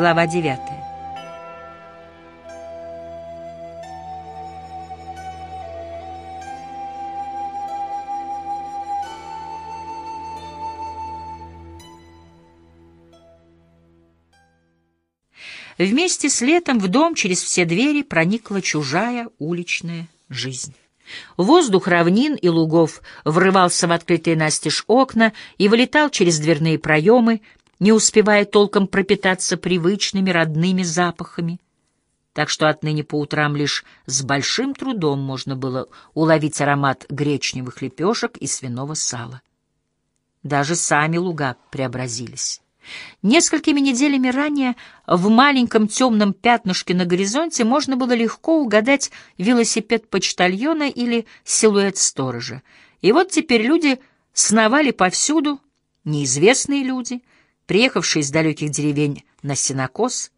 Глава 9. Вместе с летом в дом через все двери проникла чужая уличная жизнь. Воздух равнин и лугов врывался в открытые настежь окна и вылетал через дверные проемы, не успевая толком пропитаться привычными родными запахами. Так что отныне по утрам лишь с большим трудом можно было уловить аромат гречневых лепешек и свиного сала. Даже сами луга преобразились. Несколькими неделями ранее в маленьком темном пятнышке на горизонте можно было легко угадать велосипед почтальона или силуэт сторожа. И вот теперь люди сновали повсюду, неизвестные люди, приехавшие из далеких деревень на сенокос,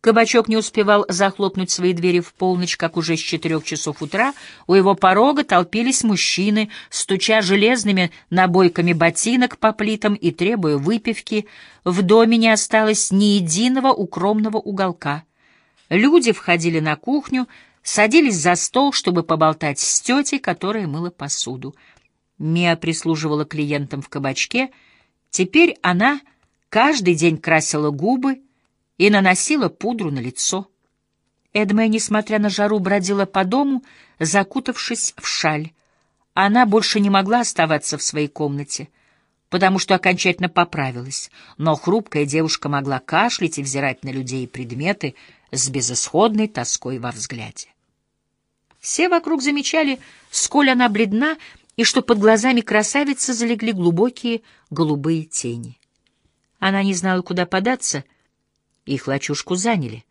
Кабачок не успевал захлопнуть свои двери в полночь, как уже с четырех часов утра у его порога толпились мужчины, стуча железными набойками ботинок по плитам и требуя выпивки. В доме не осталось ни единого укромного уголка. Люди входили на кухню, садились за стол, чтобы поболтать с тетей, которая мыла посуду. Мия прислуживала клиентам в кабачке. Теперь она каждый день красила губы, и наносила пудру на лицо. Эдме, несмотря на жару, бродила по дому, закутавшись в шаль. Она больше не могла оставаться в своей комнате, потому что окончательно поправилась, но хрупкая девушка могла кашлять и взирать на людей и предметы с безысходной тоской во взгляде. Все вокруг замечали, сколь она бледна, и что под глазами красавицы залегли глубокие голубые тени. Она не знала, куда податься — их лачушку заняли.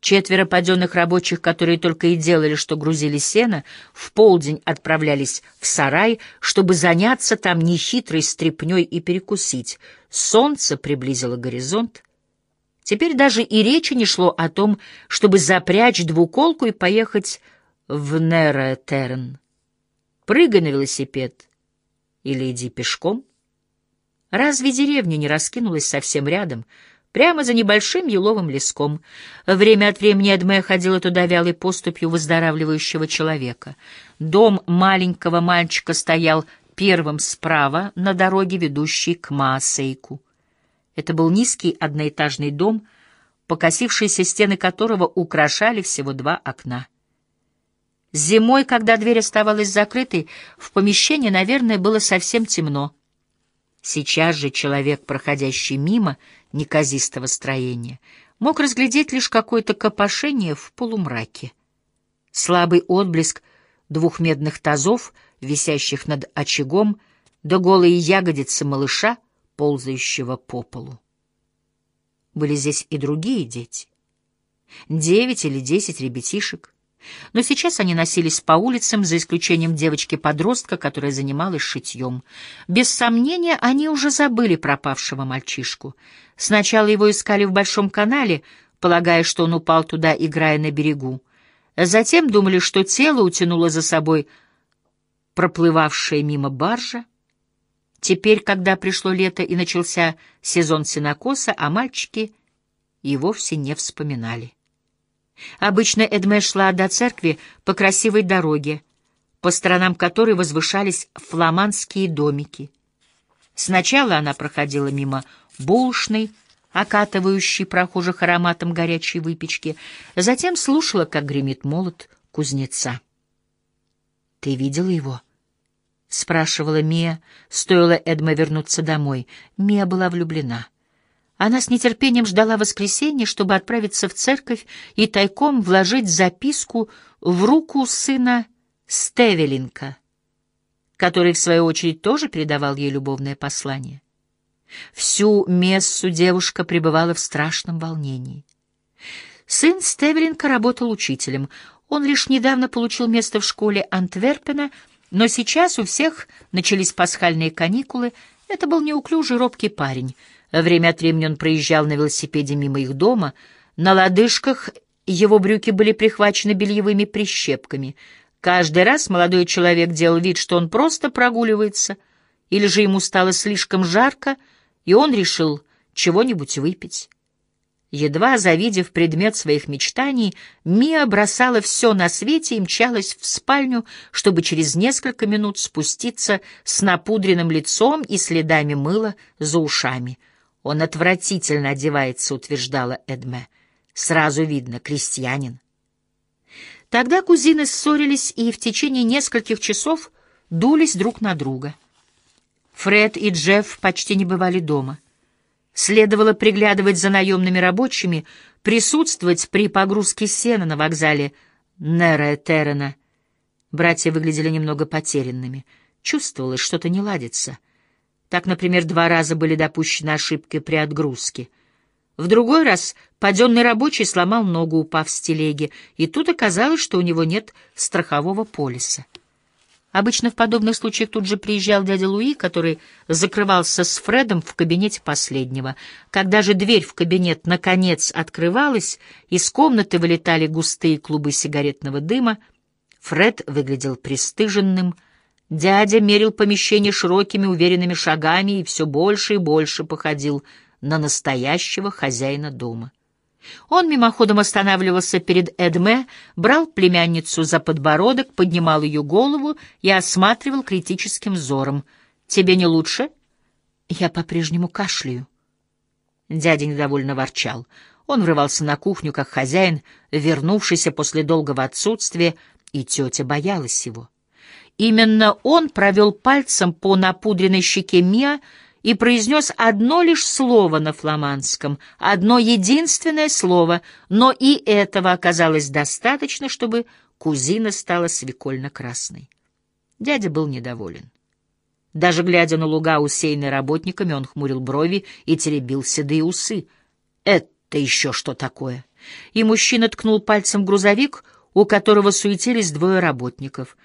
Четверо паденных рабочих, которые только и делали, что грузили сено, в полдень отправлялись в сарай, чтобы заняться там нехитрой стряпнёй и перекусить. Солнце приблизило горизонт. Теперь даже и речи не шло о том, чтобы запрячь двуколку и поехать в Неротерн. Прыгай на велосипед или иди пешком. Разве деревня не раскинулась совсем рядом — прямо за небольшим еловым леском. Время от времени Эдме ходила туда вялой поступью выздоравливающего человека. Дом маленького мальчика стоял первым справа на дороге, ведущей к Маасейку. Это был низкий одноэтажный дом, покосившиеся стены которого украшали всего два окна. Зимой, когда дверь оставалась закрытой, в помещении, наверное, было совсем темно. Сейчас же человек, проходящий мимо, — неказистого строения, мог разглядеть лишь какое-то копошение в полумраке. Слабый отблеск двух медных тазов, висящих над очагом, да голые ягодицы малыша, ползающего по полу. Были здесь и другие дети. Девять или десять ребятишек. Но сейчас они носились по улицам, за исключением девочки-подростка, которая занималась шитьем. Без сомнения, они уже забыли пропавшего мальчишку. Сначала его искали в Большом канале, полагая, что он упал туда, играя на берегу. Затем думали, что тело утянуло за собой проплывавшая мимо баржа. Теперь, когда пришло лето и начался сезон сенокоса, а мальчики и вовсе не вспоминали. Обычно Эдме шла до церкви по красивой дороге, по сторонам которой возвышались фламандские домики. Сначала она проходила мимо булочной, окатывающей прохожих ароматом горячей выпечки, затем слушала, как гремит молот кузнеца. «Ты видела его?» — спрашивала Мия, стоило Эдме вернуться домой. Мия была влюблена. Она с нетерпением ждала воскресенья, чтобы отправиться в церковь и тайком вложить записку в руку сына Стевелинка, который, в свою очередь, тоже передавал ей любовное послание. Всю мессу девушка пребывала в страшном волнении. Сын Стевелинка работал учителем. Он лишь недавно получил место в школе Антверпена, но сейчас у всех начались пасхальные каникулы. Это был неуклюжий робкий парень — Время от времени он проезжал на велосипеде мимо их дома. На лодыжках его брюки были прихвачены бельевыми прищепками. Каждый раз молодой человек делал вид, что он просто прогуливается, или же ему стало слишком жарко, и он решил чего-нибудь выпить. Едва завидев предмет своих мечтаний, Мия бросала все на свете и мчалась в спальню, чтобы через несколько минут спуститься с напудренным лицом и следами мыла за ушами. «Он отвратительно одевается», — утверждала Эдме. «Сразу видно, крестьянин». Тогда кузины ссорились и в течение нескольких часов дулись друг на друга. Фред и Джефф почти не бывали дома — Следовало приглядывать за наемными рабочими, присутствовать при погрузке сена на вокзале Нера Террена. Братья выглядели немного потерянными. Чувствовалось, что-то не ладится. Так, например, два раза были допущены ошибки при отгрузке. В другой раз паденный рабочий сломал ногу, упав с телеги, и тут оказалось, что у него нет страхового полиса. Обычно в подобных случаях тут же приезжал дядя Луи, который закрывался с Фредом в кабинете последнего. Когда же дверь в кабинет наконец открывалась, из комнаты вылетали густые клубы сигаретного дыма, Фред выглядел пристыженным, дядя мерил помещение широкими уверенными шагами и все больше и больше походил на настоящего хозяина дома. Он мимоходом останавливался перед Эдме, брал племянницу за подбородок, поднимал ее голову и осматривал критическим взором. «Тебе не лучше?» «Я по-прежнему кашляю». Дядя недовольно ворчал. Он врывался на кухню, как хозяин, вернувшийся после долгого отсутствия, и тетя боялась его. Именно он провел пальцем по напудренной щеке Миа, и произнес одно лишь слово на фламандском, одно единственное слово, но и этого оказалось достаточно, чтобы кузина стала свекольно-красной. Дядя был недоволен. Даже глядя на луга, усеянные работниками, он хмурил брови и теребил седые усы. «Это еще что такое?» И мужчина ткнул пальцем в грузовик, у которого суетились двое работников.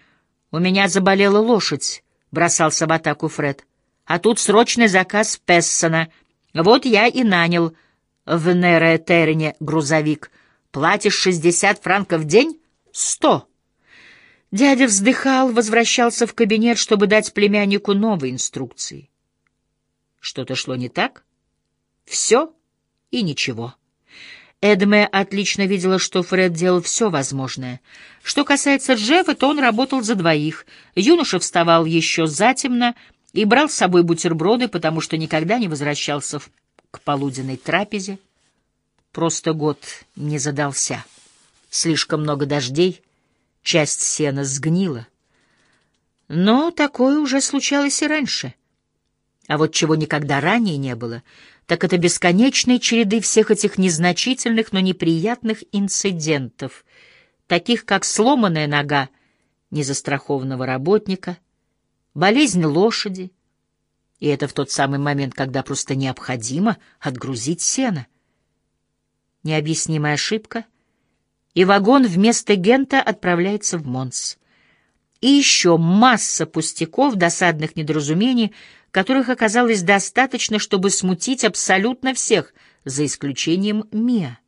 «У меня заболела лошадь», — бросался в атаку Фред. А тут срочный заказ Пессона. Вот я и нанял в Неретерне грузовик. Платишь шестьдесят франков в день? Сто. Дядя вздыхал, возвращался в кабинет, чтобы дать племяннику новые инструкции. Что-то шло не так? Все и ничего. Эдме отлично видела, что Фред делал все возможное. Что касается Джеффа, то он работал за двоих. Юноша вставал еще затемно, и брал с собой бутерброды, потому что никогда не возвращался в... к полуденной трапезе. Просто год не задался. Слишком много дождей, часть сена сгнила. Но такое уже случалось и раньше. А вот чего никогда ранее не было, так это бесконечные череды всех этих незначительных, но неприятных инцидентов, таких как сломанная нога незастрахованного работника — болезнь лошади, и это в тот самый момент, когда просто необходимо отгрузить сено. Необъяснимая ошибка, и вагон вместо Гента отправляется в Монс. И еще масса пустяков, досадных недоразумений, которых оказалось достаточно, чтобы смутить абсолютно всех, за исключением Мия.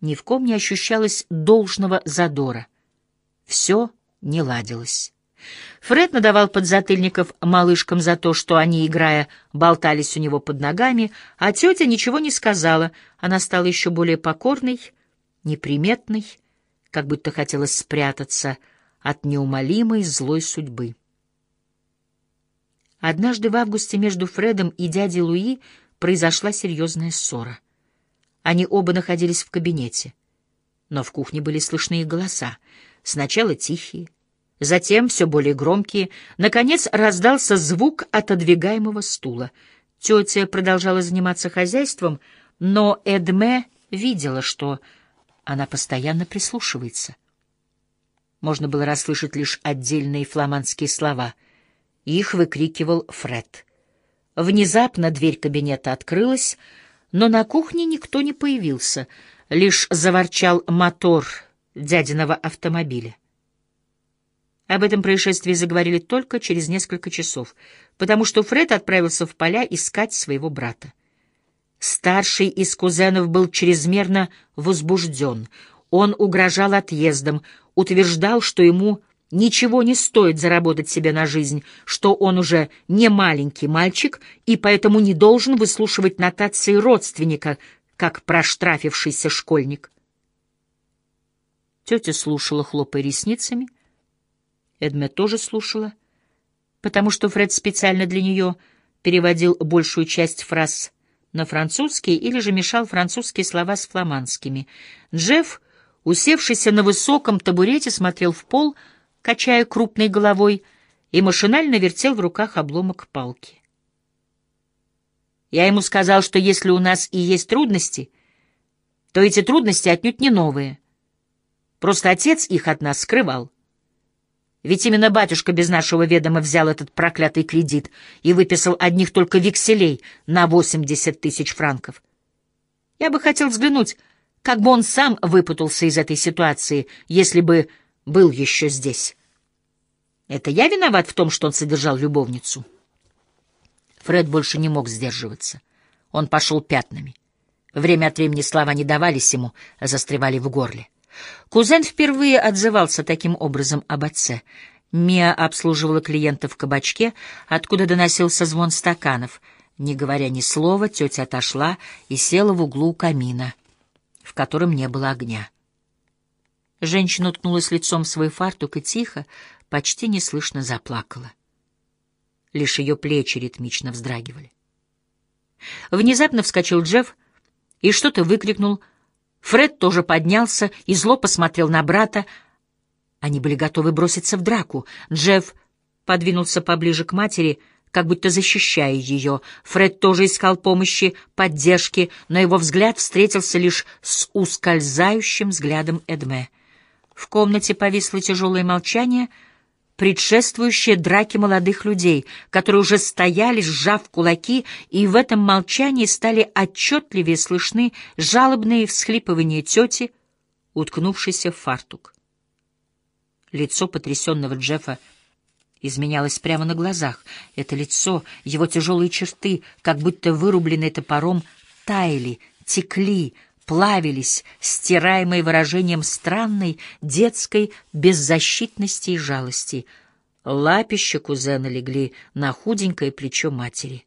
Ни в ком не ощущалось должного задора. Все не ладилось. Фред надавал подзатыльников малышкам за то, что они, играя, болтались у него под ногами, а тетя ничего не сказала. Она стала еще более покорной, неприметной, как будто хотела спрятаться от неумолимой злой судьбы. Однажды в августе между Фредом и дядей Луи произошла серьезная ссора. Они оба находились в кабинете, но в кухне были слышны их голоса, сначала тихие, Затем все более громкие. Наконец раздался звук отодвигаемого стула. Тетя продолжала заниматься хозяйством, но Эдме видела, что она постоянно прислушивается. Можно было расслышать лишь отдельные фламандские слова. Их выкрикивал Фред. Внезапно дверь кабинета открылась, но на кухне никто не появился, лишь заворчал мотор дядиного автомобиля. Об этом происшествии заговорили только через несколько часов, потому что Фред отправился в поля искать своего брата. Старший из кузенов был чрезмерно возбужден. Он угрожал отъездом, утверждал, что ему ничего не стоит заработать себе на жизнь, что он уже не маленький мальчик и поэтому не должен выслушивать нотации родственника, как проштрафившийся школьник. Тетя слушала, хлопая ресницами. Эдме тоже слушала, потому что Фред специально для нее переводил большую часть фраз на французский или же мешал французские слова с фламандскими. Джефф, усевшийся на высоком табурете, смотрел в пол, качая крупной головой, и машинально вертел в руках обломок палки. Я ему сказал, что если у нас и есть трудности, то эти трудности отнюдь не новые. Просто отец их от нас скрывал. Ведь именно батюшка без нашего ведома взял этот проклятый кредит и выписал одних только векселей на 80 тысяч франков. Я бы хотел взглянуть, как бы он сам выпутался из этой ситуации, если бы был еще здесь. Это я виноват в том, что он содержал любовницу?» Фред больше не мог сдерживаться. Он пошел пятнами. Время от времени слова не давались ему, а застревали в горле. Кузен впервые отзывался таким образом об отце. Мия обслуживала клиентов в кабачке, откуда доносился звон стаканов. Не говоря ни слова, тетя отошла и села в углу камина, в котором не было огня. Женщина уткнулась лицом в свой фартук и тихо, почти неслышно заплакала лишь ее плечи ритмично вздрагивали. Внезапно вскочил Джефф и что-то выкрикнул. Фред тоже поднялся и зло посмотрел на брата. Они были готовы броситься в драку. Джефф подвинулся поближе к матери, как будто защищая ее. Фред тоже искал помощи, поддержки, но его взгляд встретился лишь с ускользающим взглядом Эдме. В комнате повисло тяжелое молчание — предшествующее драке молодых людей, которые уже стояли, сжав кулаки, и в этом молчании стали отчетливее слышны жалобные всхлипывания тети, уткнувшейся в фартук. Лицо потрясенного Джеффа изменялось прямо на глазах. Это лицо, его тяжелые черты, как будто вырубленные топором, таяли, текли, плавились, стираемые выражением странной детской беззащитности и жалости. Лапища кузена легли на худенькое плечо матери.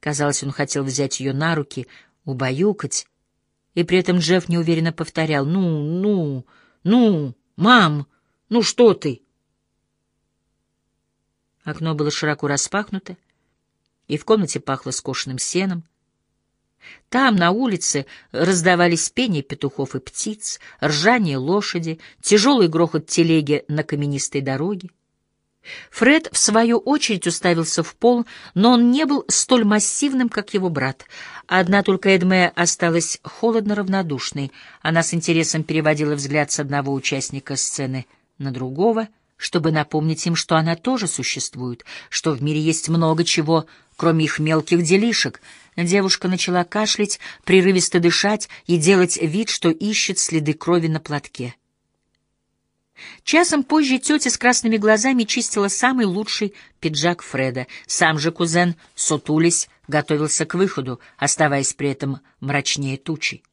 Казалось, он хотел взять ее на руки, убаюкать, и при этом Джефф неуверенно повторял «Ну, ну, ну, мам, ну что ты?» Окно было широко распахнуто, и в комнате пахло скошенным сеном. Там, на улице, раздавались пение петухов и птиц, ржание лошади, тяжелый грохот телеги на каменистой дороге. Фред, в свою очередь, уставился в пол, но он не был столь массивным, как его брат. Одна только Эдме осталась холодно равнодушной. Она с интересом переводила взгляд с одного участника сцены на другого, чтобы напомнить им, что она тоже существует, что в мире есть много чего, кроме их мелких делишек — Девушка начала кашлять, прерывисто дышать и делать вид, что ищет следы крови на платке. Часом позже тетя с красными глазами чистила самый лучший пиджак Фреда. Сам же кузен, сутулись, готовился к выходу, оставаясь при этом мрачнее тучи.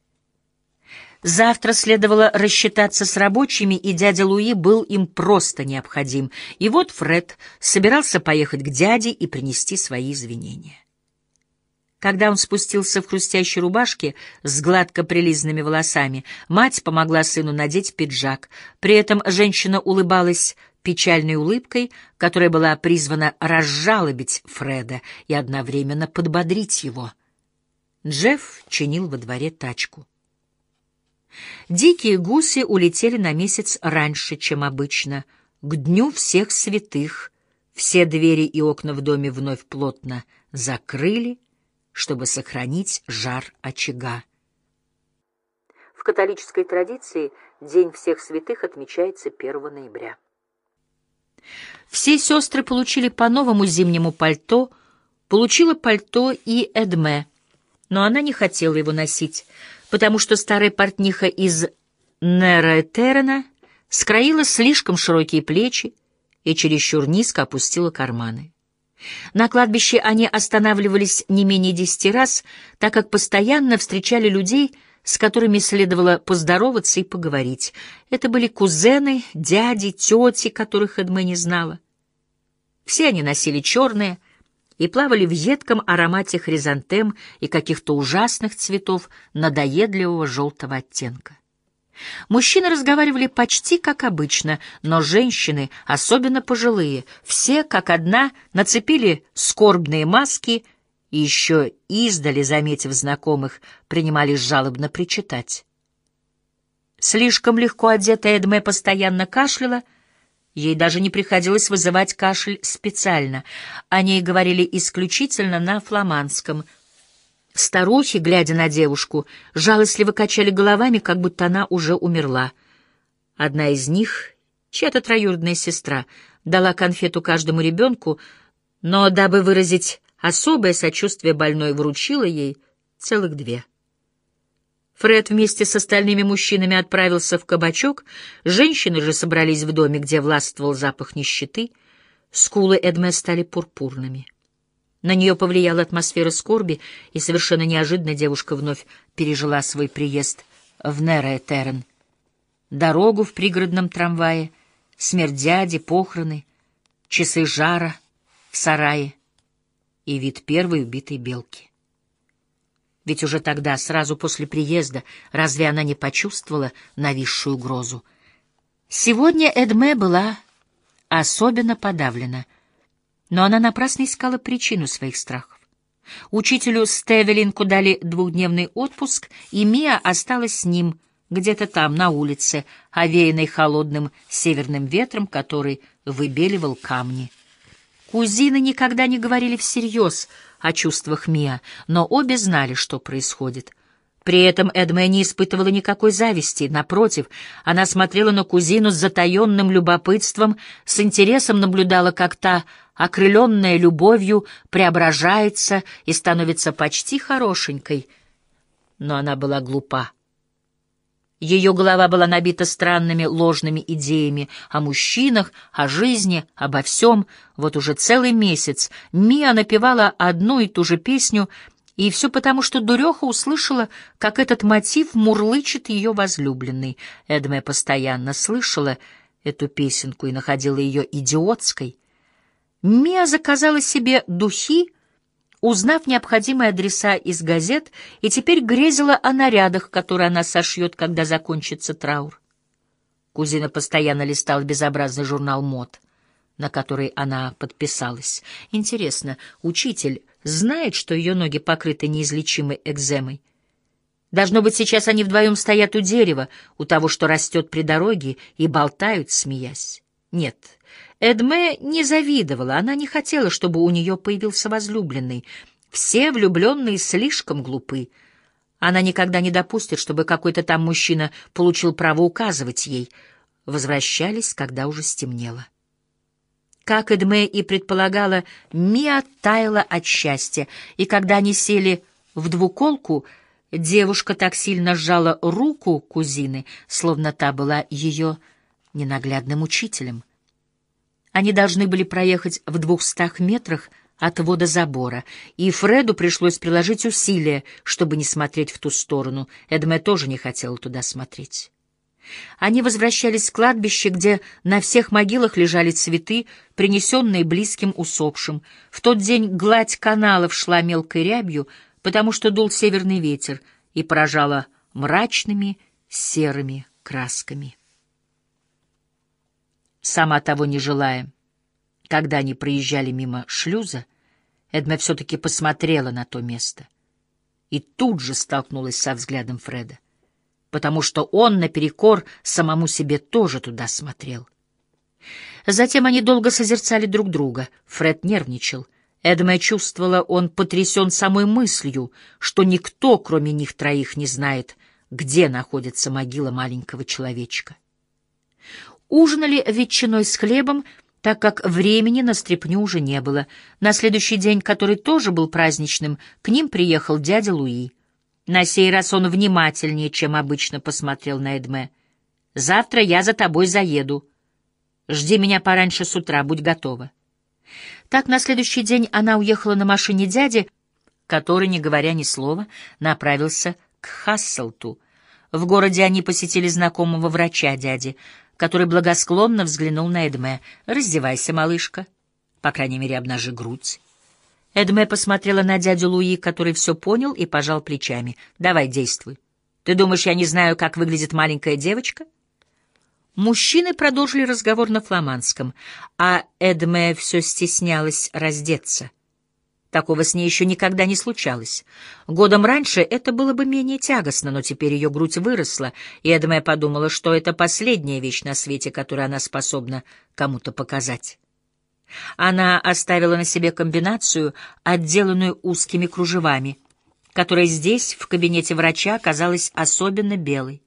Завтра следовало рассчитаться с рабочими, и дядя Луи был им просто необходим. И вот Фред собирался поехать к дяде и принести свои извинения. Когда он спустился в хрустящей рубашке с гладко прилизанными волосами, мать помогла сыну надеть пиджак. При этом женщина улыбалась печальной улыбкой, которая была призвана разжалобить Фреда и одновременно подбодрить его. Джефф чинил во дворе тачку. Дикие гуси улетели на месяц раньше, чем обычно, к дню всех святых. Все двери и окна в доме вновь плотно закрыли, чтобы сохранить жар очага. В католической традиции День всех святых отмечается 1 ноября. Все сестры получили по новому зимнему пальто, получила пальто и Эдме, но она не хотела его носить, потому что старая портниха из Нера-Этерена скроила слишком широкие плечи и чересчур низко опустила карманы. На кладбище они останавливались не менее десяти раз, так как постоянно встречали людей, с которыми следовало поздороваться и поговорить. Это были кузены, дяди, тети, которых Эдме не знала. Все они носили черное, и плавали в едком аромате хризантем и каких-то ужасных цветов надоедливого желтого оттенка. Мужчины разговаривали почти как обычно, но женщины, особенно пожилые, все как одна нацепили скорбные маски и еще издали, заметив знакомых, принимались жалобно причитать. Слишком легко одетая Эдме постоянно кашляла, ей даже не приходилось вызывать кашель специально. О ней говорили исключительно на фламандском. Старухи, глядя на девушку, жалостливо качали головами, как будто она уже умерла. Одна из них, чья-то троюродная сестра, дала конфету каждому ребенку, но, дабы выразить особое сочувствие больной, вручила ей целых две. Фред вместе с остальными мужчинами отправился в кабачок, женщины же собрались в доме, где властвовал запах нищеты. Скулы Эдме стали пурпурными. На нее повлияла атмосфера скорби, и совершенно неожиданно девушка вновь пережила свой приезд в Нере-Террен. Дорогу в пригородном трамвае, смерть дяди, похороны, часы жара в сарае и вид первой убитой белки. Ведь уже тогда, сразу после приезда, разве она не почувствовала нависшую угрозу? Сегодня Эдме была особенно подавлена, но она напрасно искала причину своих страхов. Учителю Стевелинку дали двухдневный отпуск, и Мия осталась с ним где-то там, на улице, овеянной холодным северным ветром, который выбеливал камни. Кузины никогда не говорили всерьез — о чувствах Мия, но обе знали, что происходит. При этом Эдме не испытывала никакой зависти, напротив, она смотрела на кузину с затаенным любопытством, с интересом наблюдала, как та, окрыленная любовью, преображается и становится почти хорошенькой. Но она была глупа. Ее голова была набита странными ложными идеями о мужчинах, о жизни, обо всем. Вот уже целый месяц Мия напевала одну и ту же песню, и все потому, что дуреха услышала, как этот мотив мурлычет ее возлюбленный. Эдме постоянно слышала эту песенку и находила ее идиотской. Мия заказала себе духи, узнав необходимые адреса из газет, и теперь грезила о нарядах, которые она сошьет, когда закончится траур. Кузина постоянно листала безобразный журнал мод, на который она подписалась. Интересно, учитель знает, что ее ноги покрыты неизлечимой экземой? Должно быть, сейчас они вдвоем стоят у дерева, у того, что растет при дороге, и болтают, смеясь. Нет, Эдме не завидовала, она не хотела, чтобы у нее появился возлюбленный. Все влюбленные слишком глупы. Она никогда не допустит, чтобы какой-то там мужчина получил право указывать ей. Возвращались, когда уже стемнело. Как Эдме и предполагала, Мия таяла от счастья, и когда они сели в двуколку, девушка так сильно сжала руку кузины, словно та была ее ненаглядным учителем. Они должны были проехать в двухстах метрах от водозабора, и Фреду пришлось приложить усилия, чтобы не смотреть в ту сторону. Эдме тоже не хотела туда смотреть. Они возвращались с кладбища, где на всех могилах лежали цветы, принесенные близким усопшим. В тот день гладь каналов шла мелкой рябью, потому что дул северный ветер и поражала мрачными серыми красками сама того не желая. Когда они проезжали мимо шлюза, Эдме все-таки посмотрела на то место и тут же столкнулась со взглядом Фреда, потому что он наперекор самому себе тоже туда смотрел. Затем они долго созерцали друг друга. Фред нервничал. Эдме чувствовала, он потрясен самой мыслью, что никто, кроме них троих, не знает, где находится могила маленького человечка. Ужинали ветчиной с хлебом, так как времени на стряпню уже не было. На следующий день, который тоже был праздничным, к ним приехал дядя Луи. На сей раз он внимательнее, чем обычно, посмотрел на Эдме. «Завтра я за тобой заеду. Жди меня пораньше с утра, будь готова». Так на следующий день она уехала на машине дяди, который, не говоря ни слова, направился к Хасселту. В городе они посетили знакомого врача дяди — который благосклонно взглянул на Эдме. «Раздевайся, малышка. По крайней мере, обнажи грудь». Эдме посмотрела на дядю Луи, который все понял и пожал плечами. «Давай, действуй. Ты думаешь, я не знаю, как выглядит маленькая девочка?» Мужчины продолжили разговор на фламандском, а Эдме все стеснялась раздеться. Такого с ней еще никогда не случалось. Годом раньше это было бы менее тягостно, но теперь ее грудь выросла, и Эдме подумала, что это последняя вещь на свете, которую она способна кому-то показать. Она оставила на себе комбинацию, отделанную узкими кружевами, которая здесь, в кабинете врача, казалась особенно белой.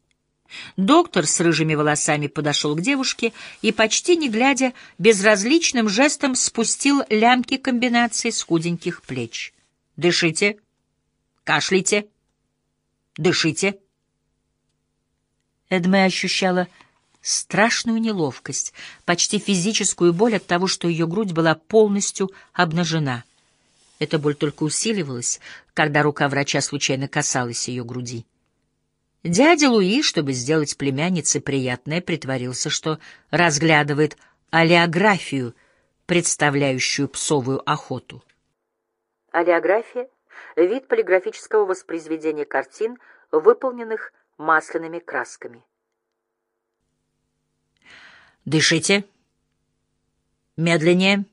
Доктор с рыжими волосами подошел к девушке и, почти не глядя, безразличным жестом спустил лямки комбинации с худеньких плеч. «Дышите! Кашляйте! Дышите!» Эдме ощущала страшную неловкость, почти физическую боль от того, что ее грудь была полностью обнажена. Эта боль только усиливалась, когда рука врача случайно касалась ее груди. Дядя Луи, чтобы сделать племяннице приятное, притворился, что разглядывает олеографию, представляющую псовую охоту. Олеография — вид полиграфического воспроизведения картин, выполненных масляными красками. «Дышите. Медленнее».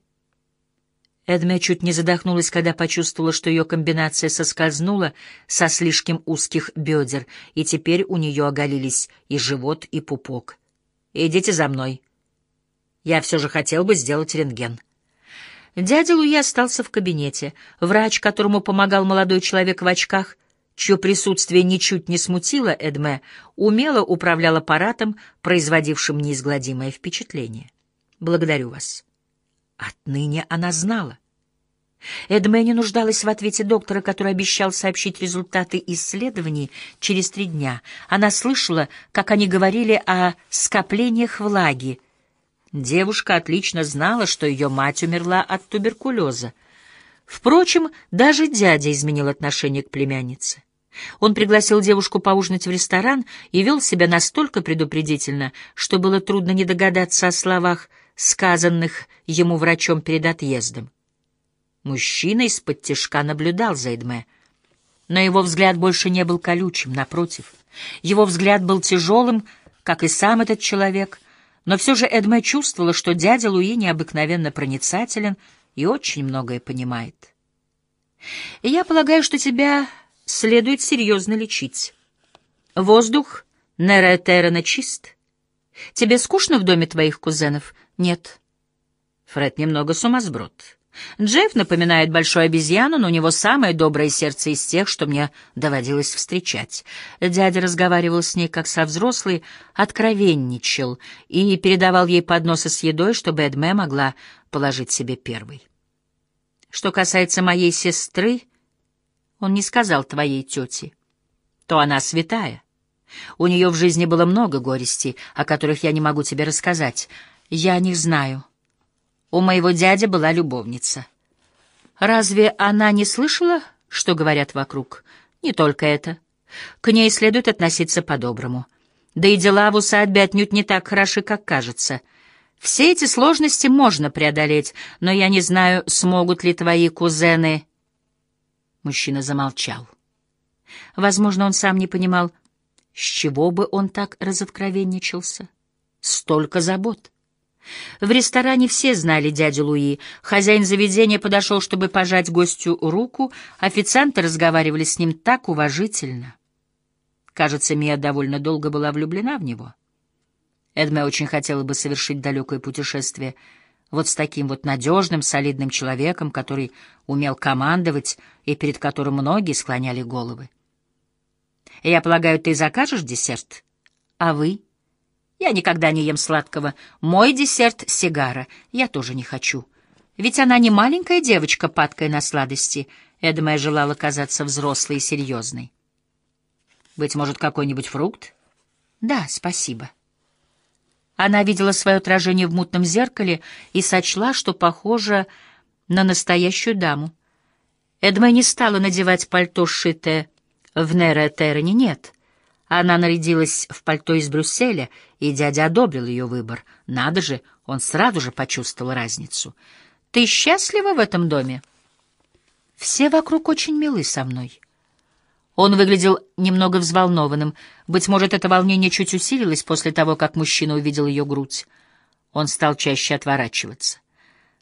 Эдме чуть не задохнулась, когда почувствовала, что ее комбинация соскользнула со слишком узких бедер, и теперь у нее оголились и живот, и пупок. «Идите за мной. Я все же хотел бы сделать рентген». Дядя Луи остался в кабинете. Врач, которому помогал молодой человек в очках, чье присутствие ничуть не смутило Эдме, умело управлял аппаратом, производившим неизгладимое впечатление. «Благодарю вас». Отныне она знала. Эдме не нуждалась в ответе доктора, который обещал сообщить результаты исследований через три дня. Она слышала, как они говорили о скоплениях влаги. Девушка отлично знала, что ее мать умерла от туберкулеза. Впрочем, даже дядя изменил отношение к племяннице. Он пригласил девушку поужинать в ресторан и вел себя настолько предупредительно, что было трудно не догадаться о словах, сказанных ему врачом перед отъездом. Мужчина из-под тишка наблюдал за Эдме, но его взгляд больше не был колючим, напротив. Его взгляд был тяжелым, как и сам этот человек, но все же Эдме чувствовала, что дядя Луи необыкновенно проницателен и очень многое понимает. Я полагаю, что тебя следует серьезно лечить. Воздух Неретерена чист. Тебе скучно в доме твоих кузенов? Нет. Фред немного сумасброд. Джефф напоминает большую обезьяну, но у него самое доброе сердце из тех, что мне доводилось встречать. Дядя разговаривал с ней как со взрослой, откровенничал и передавал ей подносы с едой, чтобы Эдме могла положить себе первый. Что касается моей сестры, он не сказал твоей тете, то она святая. У нее в жизни было много горестей, о которых я не могу тебе рассказать. Я не знаю. У моего дяди была любовница. Разве она не слышала, что говорят вокруг? Не только это. К ней следует относиться по-доброму. Да и дела в усадьбе отнюдь не так хороши, как кажется. Все эти сложности можно преодолеть, но я не знаю, смогут ли твои кузены... Мужчина замолчал. Возможно, он сам не понимал, с чего бы он так разоткровенничался? Столько забот. В ресторане все знали дядю Луи. Хозяин заведения подошел, чтобы пожать гостю руку. Официанты разговаривали с ним так уважительно. Кажется, Мия довольно долго была влюблена в него. Эдме очень хотела бы совершить далекое путешествие вот с таким вот надежным, солидным человеком, который умел командовать и перед которым многие склоняли головы. Я полагаю, ты закажешь десерт? А вы? Я никогда не ем сладкого. Мой десерт — сигара. Я тоже не хочу. Ведь она не маленькая девочка, падкая на сладости. Эдмая желала казаться взрослой и серьезной. Быть может, какой-нибудь фрукт? Да, спасибо. Она видела свое отражение в мутном зеркале и сочла, что похоже на настоящую даму. Эдма не стала надевать пальто, сшитое в Нере-Терне нет. Она нарядилась в пальто из Брюсселя, и дядя одобрил ее выбор. Надо же, он сразу же почувствовал разницу. «Ты счастлива в этом доме?» Все вокруг очень милы со мной. Он выглядел немного взволнованным. Быть может, это волнение чуть усилилось после того, как мужчина увидел ее грудь. Он стал чаще отворачиваться.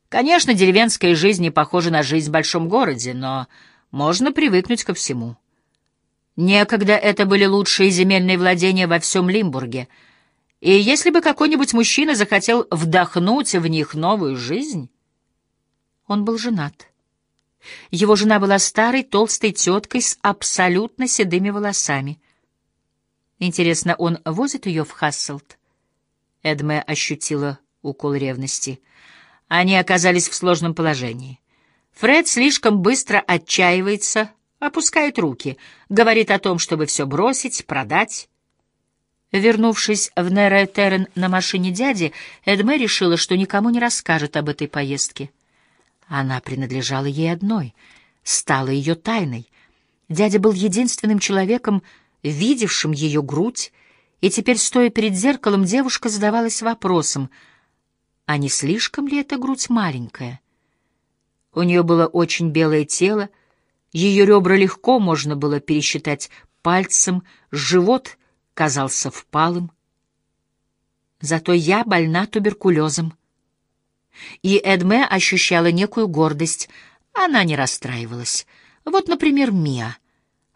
Конечно, деревенская жизнь не похожа на жизнь в большом городе, но можно привыкнуть ко всему. Некогда это были лучшие земельные владения во всем Лимбурге, и если бы какой-нибудь мужчина захотел вдохнуть в них новую жизнь... Он был женат. Его жена была старой толстой теткой с абсолютно седыми волосами. Интересно, он возит ее в Хасселт? Эдме ощутила укол ревности. Они оказались в сложном положении. Фред слишком быстро отчаивается, опускает руки, говорит о том, чтобы все бросить, продать. Вернувшись в Неретерен на машине дяди, Эдме решила, что никому не расскажет об этой поездке. Она принадлежала ей одной, стала ее тайной. Дядя был единственным человеком, видевшим ее грудь, и теперь, стоя перед зеркалом, девушка задавалась вопросом, а не слишком ли эта грудь маленькая? У нее было очень белое тело, ее ребра легко можно было пересчитать пальцем, живот казался впалым. Зато я больна туберкулезом. И Эдме ощущала некую гордость. Она не расстраивалась. Вот, например, Мия.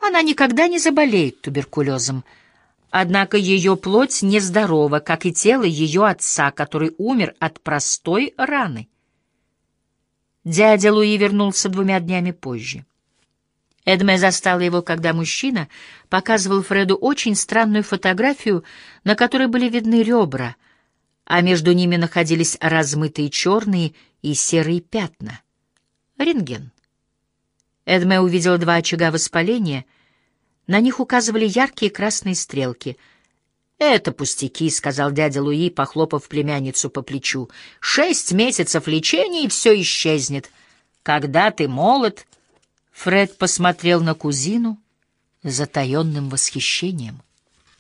Она никогда не заболеет туберкулезом. Однако ее плоть нездорова, как и тело ее отца, который умер от простой раны. Дядя Луи вернулся двумя днями позже. Эдме застала его, когда мужчина показывал Фреду очень странную фотографию, на которой были видны ребра — а между ними находились размытые черные и серые пятна. Рентген. Эдме увидела два очага воспаления. На них указывали яркие красные стрелки. «Это пустяки», — сказал дядя Луи, похлопав племянницу по плечу. «Шесть месяцев лечения, и все исчезнет. Когда ты молод...» Фред посмотрел на кузину затаенным восхищением.